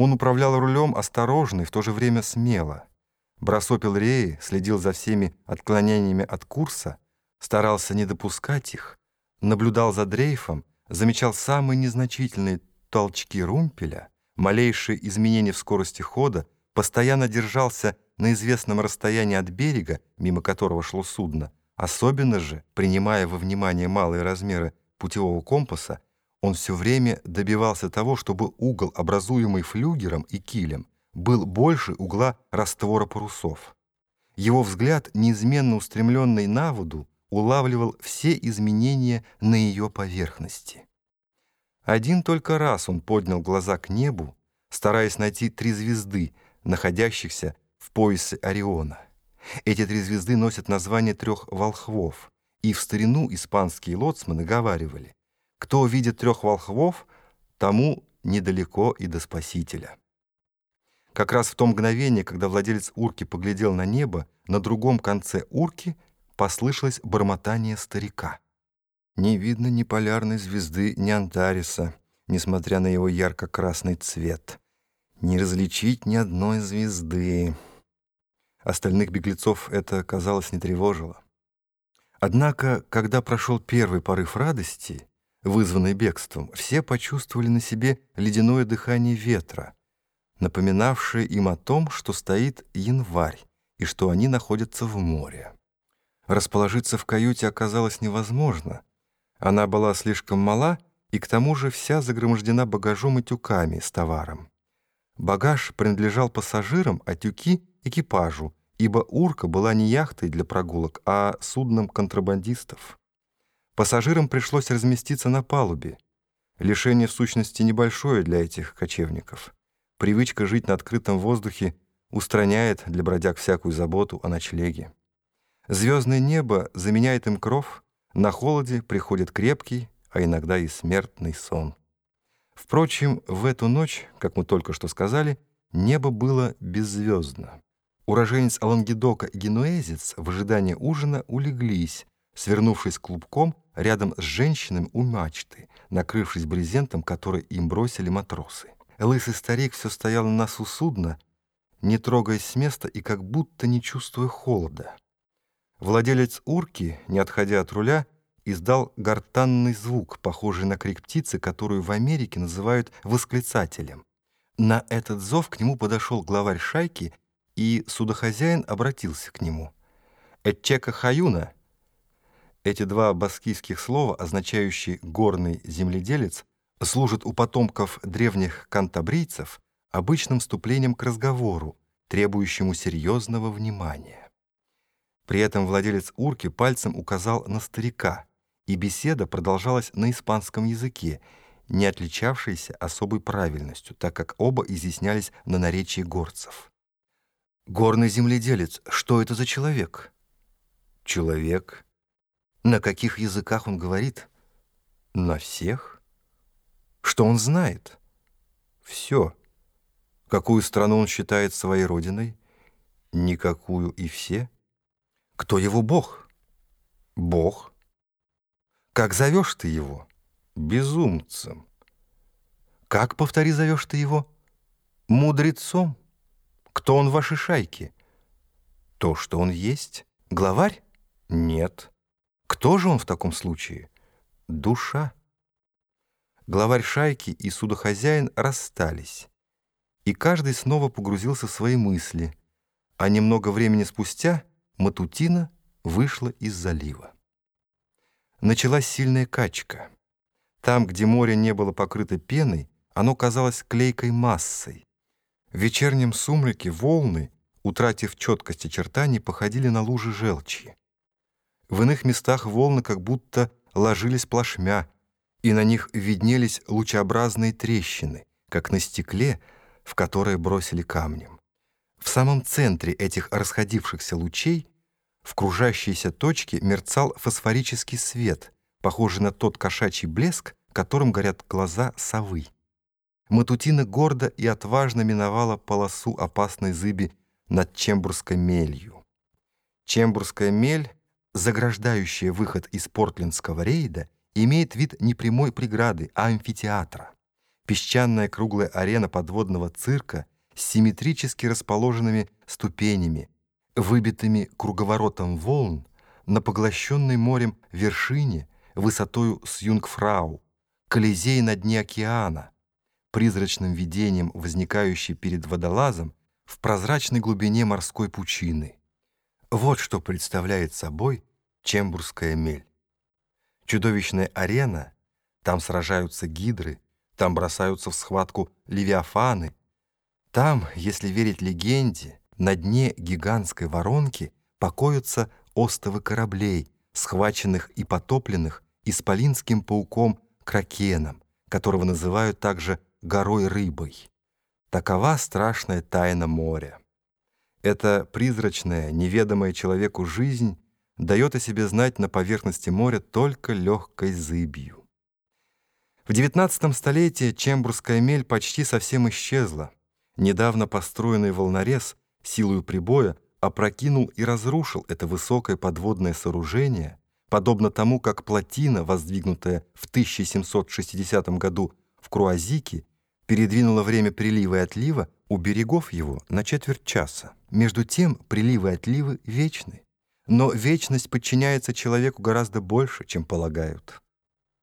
Он управлял рулем осторожно и в то же время смело. Бросопил реи, следил за всеми отклонениями от курса, старался не допускать их, наблюдал за дрейфом, замечал самые незначительные толчки румпеля, малейшие изменения в скорости хода, постоянно держался на известном расстоянии от берега, мимо которого шло судно, особенно же, принимая во внимание малые размеры путевого компаса, он все время добивался того, чтобы угол, образуемый флюгером и килем, был больше угла раствора парусов. Его взгляд, неизменно устремленный на воду, улавливал все изменения на ее поверхности. Один только раз он поднял глаза к небу, стараясь найти три звезды, находящихся в поясе Ориона. Эти три звезды носят название трех волхвов, и в старину испанские лоцманы говаривали, кто видит трех волхвов, тому недалеко и до Спасителя. Как раз в то мгновение, когда владелец урки поглядел на небо, на другом конце урки послышалось бормотание старика. Не видно ни полярной звезды, ни Антариса, несмотря на его ярко-красный цвет. Не различить ни одной звезды. Остальных беглецов это, казалось, не тревожило. Однако, когда прошел первый порыв радости, вызванный бегством, все почувствовали на себе ледяное дыхание ветра, напоминавшее им о том, что стоит январь и что они находятся в море. Расположиться в каюте оказалось невозможно. Она была слишком мала и к тому же вся загромождена багажом и тюками с товаром. Багаж принадлежал пассажирам, а тюки — экипажу, ибо «Урка» была не яхтой для прогулок, а судном контрабандистов. Пассажирам пришлось разместиться на палубе. Лишение в сущности небольшое для этих кочевников. Привычка жить на открытом воздухе устраняет для бродяг всякую заботу о ночлеге. Звездное небо заменяет им кров, на холоде приходит крепкий, а иногда и смертный сон. Впрочем, в эту ночь, как мы только что сказали, небо было беззвездно. Уроженец Алангедока и генуэзец в ожидании ужина улеглись, свернувшись клубком рядом с женщинами у мачты, накрывшись брезентом, который им бросили матросы. Лысый старик все стоял на носу судна, не трогаясь с места и как будто не чувствуя холода. Владелец урки, не отходя от руля, издал гортанный звук, похожий на крик птицы, которую в Америке называют восклицателем. На этот зов к нему подошел главарь шайки, и судохозяин обратился к нему. «Этчека Хаюна!» Эти два баскийских слова, означающие «горный земледелец», служат у потомков древних кантабрийцев обычным вступлением к разговору, требующему серьезного внимания. При этом владелец урки пальцем указал на старика, и беседа продолжалась на испанском языке, не отличавшейся особой правильностью, так как оба изъяснялись на наречии горцев. «Горный земледелец, что это за человек?» «Человек. На каких языках он говорит?» «На всех. Что он знает?» «Все. Какую страну он считает своей родиной?» «Никакую и все?» Кто его Бог? Бог. Как зовешь ты его? Безумцем. Как, повтори, зовешь ты его? Мудрецом. Кто он в вашей шайке? То, что он есть. Главарь? Нет. Кто же он в таком случае? Душа. Главарь шайки и судохозяин расстались, и каждый снова погрузился в свои мысли, а немного времени спустя — Матутина вышла из залива. Началась сильная качка. Там, где море не было покрыто пеной, оно казалось клейкой массой. В вечернем сумраке волны, утратив четкость очертаний, походили на лужи желчи. В иных местах волны как будто ложились плашмя, и на них виднелись лучеобразные трещины, как на стекле, в которое бросили камнем. В самом центре этих расходившихся лучей в кружащейся точке мерцал фосфорический свет, похожий на тот кошачий блеск, которым горят глаза совы. Матутина гордо и отважно миновала полосу опасной зыби над Чембурской мелью. Чембурская мель, заграждающая выход из портлендского рейда, имеет вид не прямой преграды, а амфитеатра. песчаная круглая арена подводного цирка с симметрически расположенными ступенями, выбитыми круговоротом волн на поглощенной морем вершине высотою с Юнгфрау, Колизей на дне океана, призрачным видением, возникающей перед водолазом в прозрачной глубине морской пучины. Вот что представляет собой Чембурская мель. Чудовищная арена, там сражаются гидры, там бросаются в схватку левиафаны. Там, если верить легенде, на дне гигантской воронки покоятся остовы кораблей, схваченных и потопленных исполинским пауком Кракеном, которого называют также горой рыбой. Такова страшная тайна моря. Эта призрачная, неведомая человеку жизнь дает о себе знать на поверхности моря только легкой зыбью. В XIX столетии Чембурская мель почти совсем исчезла. Недавно построенный волнорез силою прибоя опрокинул и разрушил это высокое подводное сооружение, подобно тому, как плотина, воздвигнутая в 1760 году в Круазике, передвинула время прилива и отлива у берегов его на четверть часа. Между тем приливы и отливы вечны. Но вечность подчиняется человеку гораздо больше, чем полагают.